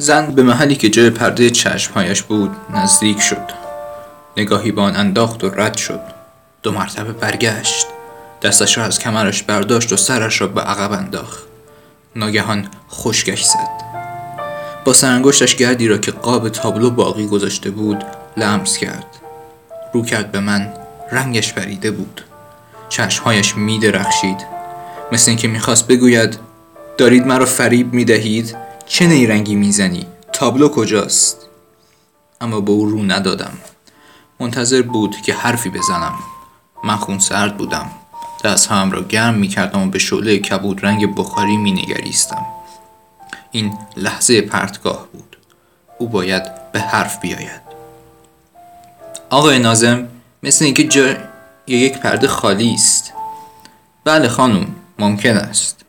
زن به محلی که جای پرده چشمهایش بود نزدیک شد. نگاهی به آن انداخت و رد شد. دو مرتبه برگشت. دستش را از کمرش برداشت و سرش را به عقب انداخت. ناگهان خشکش زد. با سرانگشتش گردی را که قاب تابلو باقی گذاشته بود لمس کرد. رو کرد به من رنگش پریده بود. چشمهایش می درخشید مثل اینکه می‌خواست بگوید دارید مرا فریب می دهید چه نیرنگی می‌زنی؟ تابلو کجاست؟ اما به او رو ندادم. منتظر بود که حرفی بزنم. من خون سرد بودم. دست هم را گرم می کردم و به شعله کبود رنگ بخاری می نگریستم. این لحظه پرتگاه بود. او باید به حرف بیاید. آقای نازم مثل اینکه جا یک پرده خالی است. بله خانم ممکن است.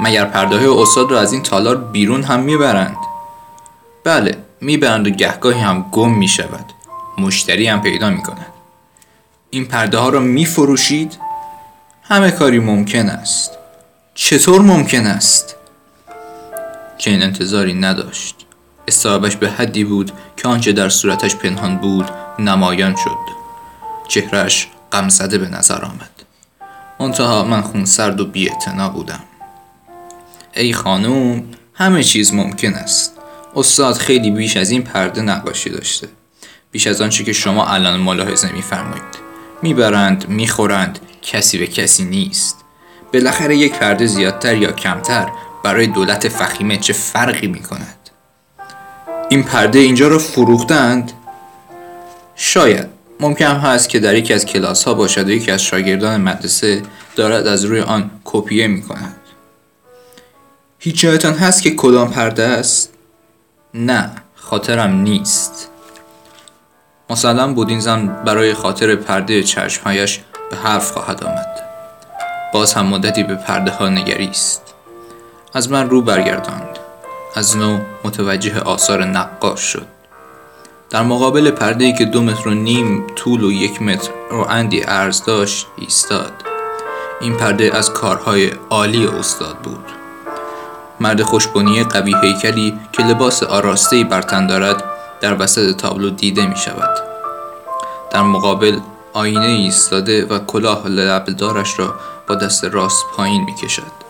مگر پرده های استاد را از این تالار بیرون هم می‌برند؟ بله می‌برند و گهگاهی هم گم می‌شود. مشتری هم پیدا می‌کنند این پرده ها را میفروشید؟ همه کاری ممکن است. چطور ممکن است؟ چنین انتظاری نداشت. استرابش به حدی بود که آنچه در صورتش پنهان بود نمایان شد. چهرش غمزده به نظر آمد. منتها من خونسرد و بی بودم. ای خانوم همه چیز ممکن است. استاد خیلی بیش از این پرده نقاشی داشته. بیش از آنچه که شما الان ملاحظه میفرمایید. می‌برند می‌خورند کسی به کسی نیست. بالاخره یک پرده زیادتر یا کمتر برای دولت فخیمه چه فرقی می‌کند؟ این پرده اینجا را فروختند؟ شاید. ممکن هست که در یکی از کلاس ها باشد. و یکی از شاگردان مدرسه دارد از روی آن کپیه می کند هیچ جایتان هست که کدام پرده است؟ نه خاطرم نیست. مسلم بود این زن برای خاطر پرده چشمهایش به حرف خواهد آمد. باز هم مدتی به پرده ها نگریست. از من رو برگرداند. از نو متوجه آثار نقاش شد. در مقابل پرده ای که دو متر و نیم طول و یک متر رو اندی ارز داشت ایستاد. این پرده از کارهای عالی استاد بود. مرد خوشبنی قوی هیکلی که لباس آراسته بر تن دارد در وسط تابلو دیده می شود در مقابل آینه ایستاده و کلاه لبدارش را با دست راست پایین می کشد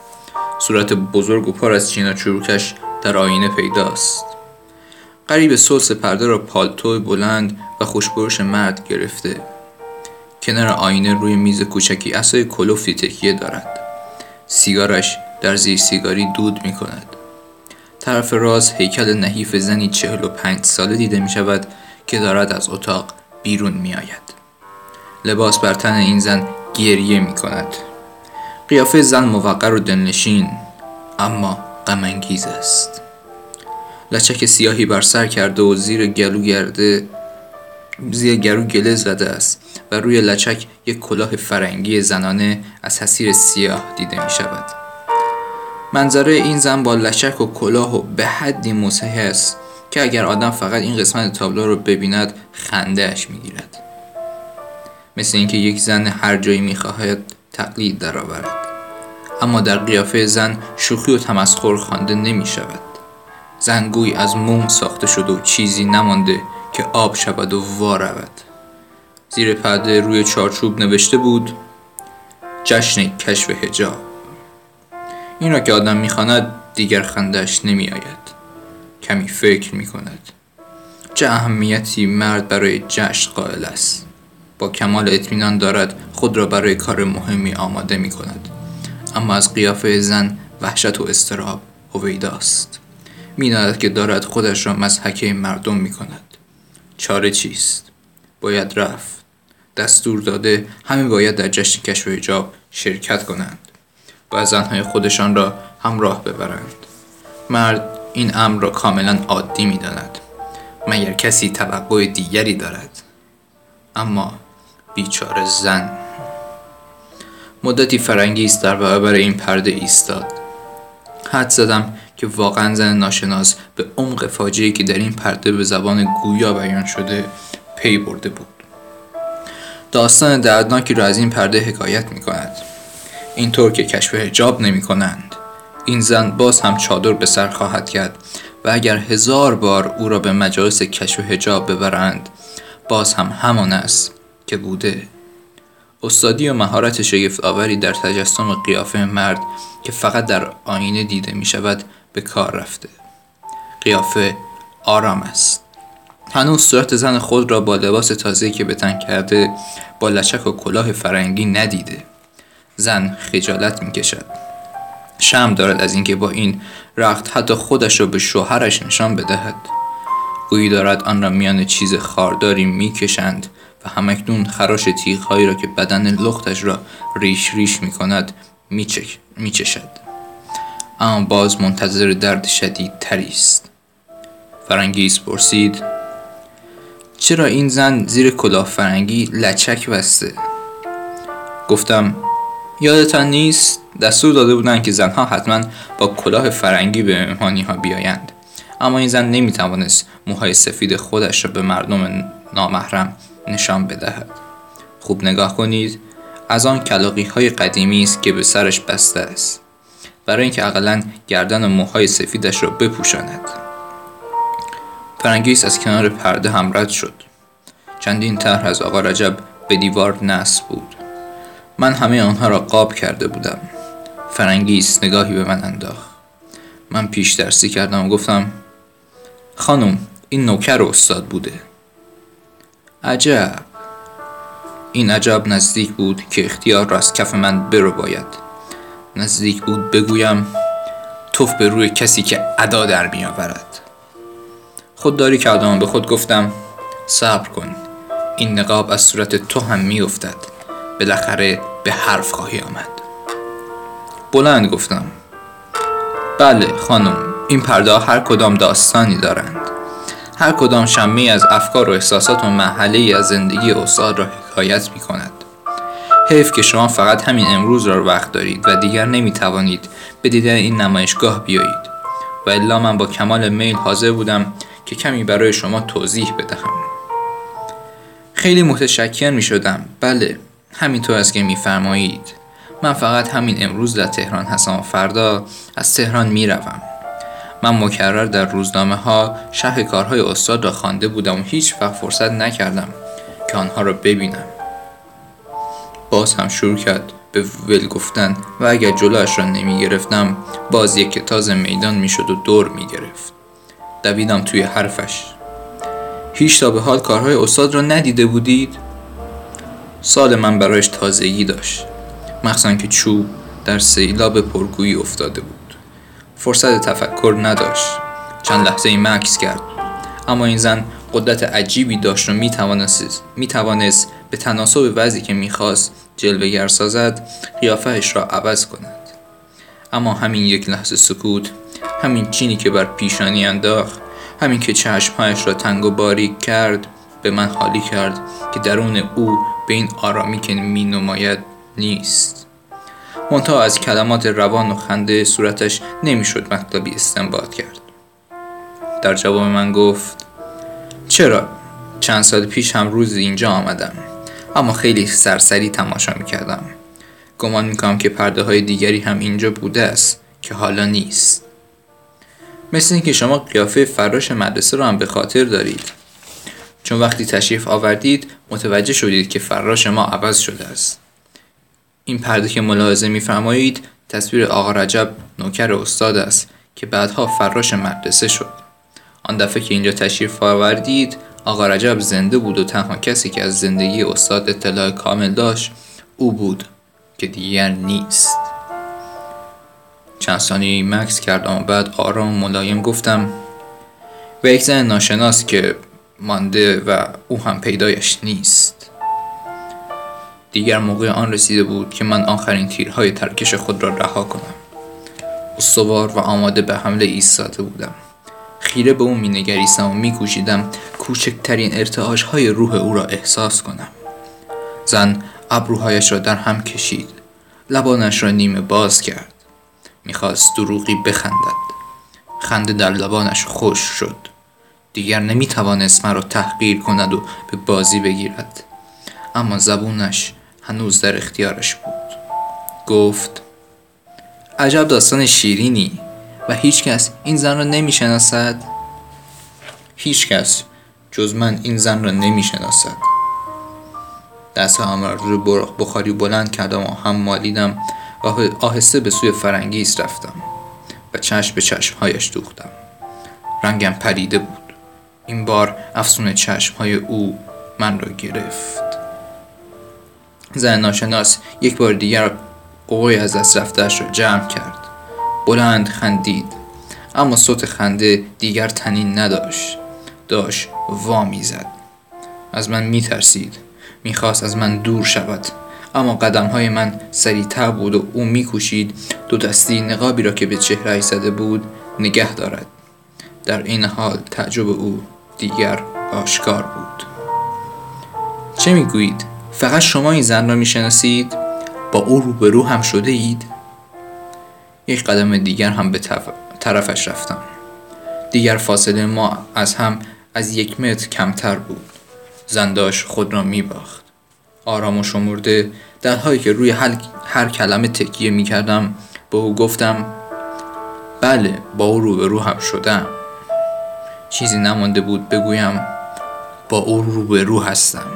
صورت بزرگ و پر از چینا چروکش در آینه پیداست. قریب سلس پرده را پالتو بلند و خوشبرش مرد گرفته. کنار آینه روی میز کوچکی اسای کلوفتی تکیه دارد. سیگارش در زیر سیگاری دود می کند طرف راست هیکل نحیف زنی چهل و پنج ساله دیده می شود که دارد از اتاق بیرون می آید. لباس بر تن این زن گریه می کند. قیافه زن موقر و دلنشین اما غمانگیز است. لچک سیاهی بر سر کرده و زیر گلو گرده زیر گلو گله زده است و روی لچک یک کلاه فرنگی زنانه از حسیر سیاه دیده می شود. منظره این زن با لچک و کلاه و به حدی مسیح است که اگر آدم فقط این قسمت تابلو رو ببیند خندهش می‌گیرد. مثل اینکه یک زن هر جایی می‌خواهد تقلید درآورد. اما در قیافه زن شوخی و تمسخر خوانده نمی شود زنگوی از موم ساخته شده و چیزی نمانده که آب شود و وا رود. زیر پرده روی چارچوب نوشته بود جشن کشف هجاب این را که آدم می‌خواند دیگر خندش نمی آید کمی فکر می کند چه اهمیتی مرد برای جشن قائل است. با کمال اطمینان دارد خود را برای کار مهمی آماده می کند اما از قیافه زن وحشت و استراب هویداست می‌داند که دارد خودش را مزحکه مردم می کند چاره چیست؟ باید رفت. دستور داده همه باید در جشن کشف حجاب شرکت کنند. و زنهای خودشان را همراه ببرند. مرد این امر را کاملا عادی می داند مگر کسی توقع دیگری دارد؟ اما بیچاره زن. مدتی فرنگیست در برابر این پرده ایستاد. حد زدم که واقعا زن ناشناس به عمق فاجعه که در این پرده به زبان گویا بیان شده پی برده بود. داستان دردناکی را از این پرده حکایت می کند اینطور که کشف هجاب نمی کنند این زن باز هم چادر به سر خواهد کرد و اگر هزار بار او را به مجالس کشف و هجاب ببرند باز هم همان است که بوده. استادی و مهارت شگفت آوری در تجسم قیافه مرد که فقط در آینه دیده می شود به کار رفته. قیافه آرام است. هنوز صورت زن خود را با لباس تازه که به تن کرده با لچک و کلاه فرنگی ندیده. زن خجالت می کشد شم دارد از اینکه با این رخت حتی خودش را به شوهرش نشان بدهد. گویی دارد آن را میان چیز خارداری می‌کشند و همکنون خراش تیغهایی را که بدن لختش را ریش ریش می کند میچشد. اما باز منتظر درد شدید تری است. فرنگیز پرسید چرا این زن زیر کلاه فرنگی لچک بسته؟ گفتم یادتان نیست دستور داده بودند که زنها حتما با کلاه فرنگی به مهمانی ها بیایند. اما این زن نمی توانست موهای سفید خودش را به مردم نامحرم نشان بدهد. خوب نگاه کنید از آن کلاقی های قدیمی است که به سرش بسته است. برای اینکه اقلا گردن و موهای سفیدش را بپوشاند. فرنگیس از کنار پرده هم رد شد. چندین طرح از آقا رجب به دیوار نصب بود. من همه آنها را قاب کرده بودم. فرنگیس نگاهی به من انداخت. من پیش درسی کردم و گفتم خانم این نوکر استاد بوده. عجب. این عجب نزدیک بود که اختیار را از کف من برو باید نزدیک بود بگویم توف به روی کسی که ادا در می آورد. خودداری کردم به خود گفتم صبر کن این نقاب از صورت تو هم می افتد. بالاخره به حرف خواهی آمد. بلند گفتم. بله خانم این پرده هر کدام داستانی دارند. هر کدام شمه از افکار و احساسات و محله از زندگی استاد را حکایت می کند حیف که شما فقط همین امروز را وقت دارید و دیگر نمی توانید به دیدن این نمایشگاه بیایید. و الا من با کمال میل حاضر بودم که کمی برای شما توضیح بدهم. خیلی متشکر می شدم بله. همینطور است که میفرمایید من فقط همین امروز در تهران هستم و فردا از تهران می روم. من مکرر در روزنامه ها شرح کارهای استاد را خوانده بودم و هیچ وقت فرصت نکردم که آنها را ببینم باز هم شروع کرد به ول گفتن و اگر جلوش را نمی گرفتم باز یک تازه میدان می شد و دور می گرفت دویدم توی حرفش هیچ تا به حال کارهای استاد را ندیده بودید؟ سال من برایش تازگی داشت مخصوصا که چوب در سیلاب پرگویی افتاده بود. فرصت تفکر نداشت چند لحظه مکس کرد. اما این زن قدرت عجیبی داشت و می‌توانست می‌توانست به تناسب وضعی که می‌خواست جلوگر سازد قیافهش را عوض کند. اما همین یک لحظه سکوت همین چینی که بر پیشانی انداخت همین که چشمهایش را تنگ و باریک کرد به من حالی کرد که درون او به این آرامی که می نماید نیست. منتها از کلمات روان و خنده صورتش نمی‌شد مطلبی استنباط کرد. در جواب من گفت چرا؟ چند سال پیش هم روز اینجا آمدم اما خیلی سرسری تماشا می‌کردم. گمان می‌کنم که پرده های دیگری هم اینجا بوده است که حالا نیست. مثل اینکه شما قیافه فراش مدرسه را هم به خاطر دارید. چون وقتی تشریف آوردید متوجه شدید که فراش ما عوض شده است. این پرده که ملاحظه میفرمایید تصویر آقا رجب نوکر استاد است که بعدها فراش مدرسه شد. آن دفعه که اینجا تشریف آوردید آقا رجب زنده بود و تنها کسی که از زندگی استاد اطلاع کامل داشت او بود که دیگر نیست. چند ثانیه مکس کردم و بعد آرام ملایم گفتم و یک زن ناشناس که مانده و او هم پیدایش نیست. دیگر موقع آن رسیده بود که من آخرین تیرهای ترکش خود را رها کنم. استوار و آماده به حمله ایستاده بودم. خیره به او مینگریستم و میکوشیدم کوچکترین ارتعاش های روح او را احساس کنم. زن ابروهایش را در هم کشید. لبانش را نیمه باز کرد. می‌خواست دروغی بخندد. خنده در لبانش خوش شد. دیگر نمی‌توانست مرا تحقیر کند و به بازی بگیرد. اما زبونش هنوز در اختیارش بود. گفت عجب داستان شیرینی و هیچ کس این زن را نمی شناسد هیچ کس جز من این زن را نمی شناسد دست هم را روی بخاری بلند کردم و هم مالیدم و آهسته به سوی فرنگیس رفتم و چشم به چشمهایش دوختم. رنگم پریده بود. این بار افسون چشمهای او من را گرفت. زن ناشناس یک بار دیگر قوی از دست رفتهش را جمع کرد. بلند خندید اما صوت خنده دیگر تنین نداشت. داشت وا می‌زد. از من میترسید می‌خواست از من دور شود. اما قدم های من سریعتر بود و او میکوشید. دو دستی نقابی را که به چهره زده بود نگه دارد. در این حال تعجب او دیگر آشکار بود. چه می‌گویید؟ فقط شما این زن را می‌شناسید؟ با او روبرو هم شده اید یک قدم دیگر هم به طرفش رفتم. دیگر فاصله ما از هم از یک متر کمتر بود. زنداش خود را می باخت آرام و شمرده در حالی که روی هر, کلمه تکیه می کردم به او گفتم بله با او روبرو هم شدم چیزی نمانده بود بگویم با او روبرو هستم.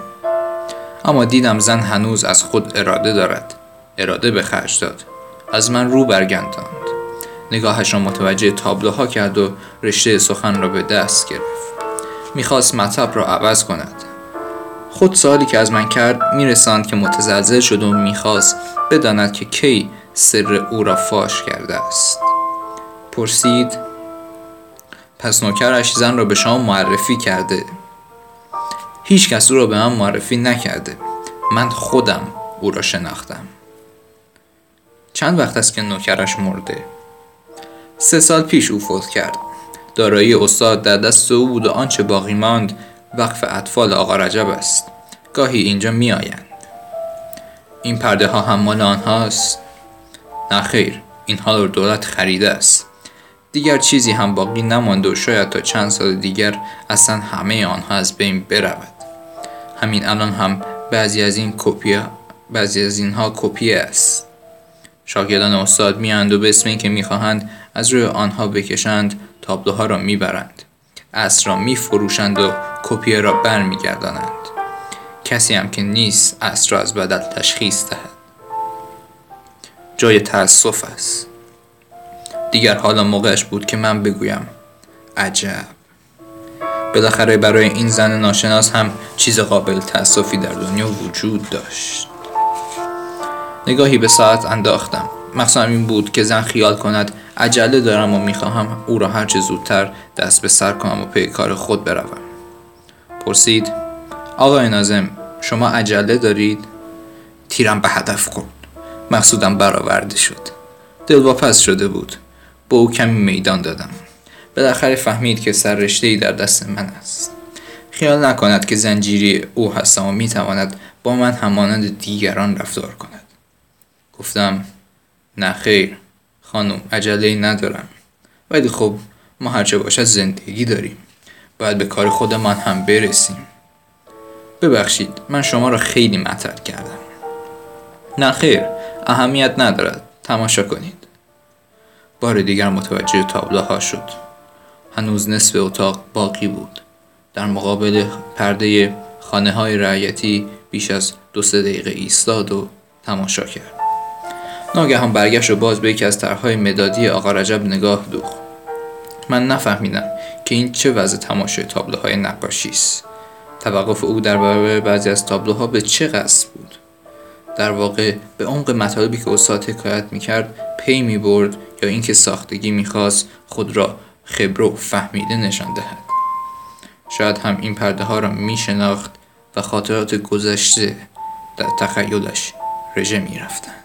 اما دیدم زن هنوز از خود اراده دارد. اراده به خرج داد. از من رو برگنداند. نگاهش را متوجه تابلوها کرد و رشته سخن را به دست گرفت. می‌خواست مطب را عوض کند. خود سالی که از من کرد میرساند که متزلزل شد و می‌خواست بداند که کی سر او را فاش کرده است. پرسید پس نوکرش زن را به شما معرفی کرده. هیچ کس او را به من معرفی نکرده. من خودم او را شناختم. چند وقت است که نوکرش مرده؟ سه سال پیش او فوت کرد. دارایی استاد در دست او بود و آنچه باقی ماند وقف اطفال آقا رجب است. گاهی اینجا می آیند. این پرده ها هم مال آنهاست. نه خیر اینها رو دولت خریده است. دیگر چیزی هم باقی نمانده و شاید تا چند سال دیگر اصلا همه آنها از بین برود. همین الان هم بعضی از این کپی بعضی از اینها کپی است. شاگردان استاد میاند و به اسم اینکه می‌خواهند از روی آنها بکشند تابلوها را می‌برند. اصر را میفروشند و کپی را برمیگردانند. کسی هم که نیست اصر را از بدل تشخیص دهد. جای تأسف است. دیگر حالا موقعش بود که من بگویم. عجب. بالاخره برای این زن ناشناس هم چیز قابل تأسفی در دنیا وجود داشت. نگاهی به ساعت انداختم. مقصدم این بود که زن خیال کند عجله دارم و می‌خواهم او را هرچه زودتر دست به سر کنم و پی کار خود بروم. پرسید آقای نازم شما عجله دارید؟ تیرم به هدف خورد. مقصودم برآورده شد. دلواپس شده بود. با او کمی میدان دادم. بالاخره فهمید که سررشته ای در دست من است. خیال نکند که زنجیری او هستم و می‌تواند با من همانند دیگران رفتار کند. گفتم نه خیر خانم عجله ای ندارم. ولی خب ما هرچه باشد زندگی داریم. باید به کار خودمان هم برسیم. ببخشید من شما را خیلی مطرد کردم. نه خیر اهمیت ندارد. تماشا کنید. بار دیگر متوجه تابلوها شد. هنوز نصف اتاق باقی بود. در مقابل پرده خانه های رعیتی بیش از دو سه دقیقه ایستاد و تماشا کرد. ناگهان برگشت و باز به یکی از طرحهای مدادی آقا رجب نگاه دوخت. من نفهمیدم که این چه وضع تماشای تابلوهای نقاشی است. توقف او در برابر بعضی از تابلوها به چه قصد بود؟ در واقع به عمق مطالبی که استاد حکایت می‌کرد پی می‌برد یا اینکه ساختگی می‌خواست خود را خبر و فهمیده نشان دهد. شاید هم این پرده ها را میشناخت و خاطرات گذشته در تخیلش رژه می‌رفتند.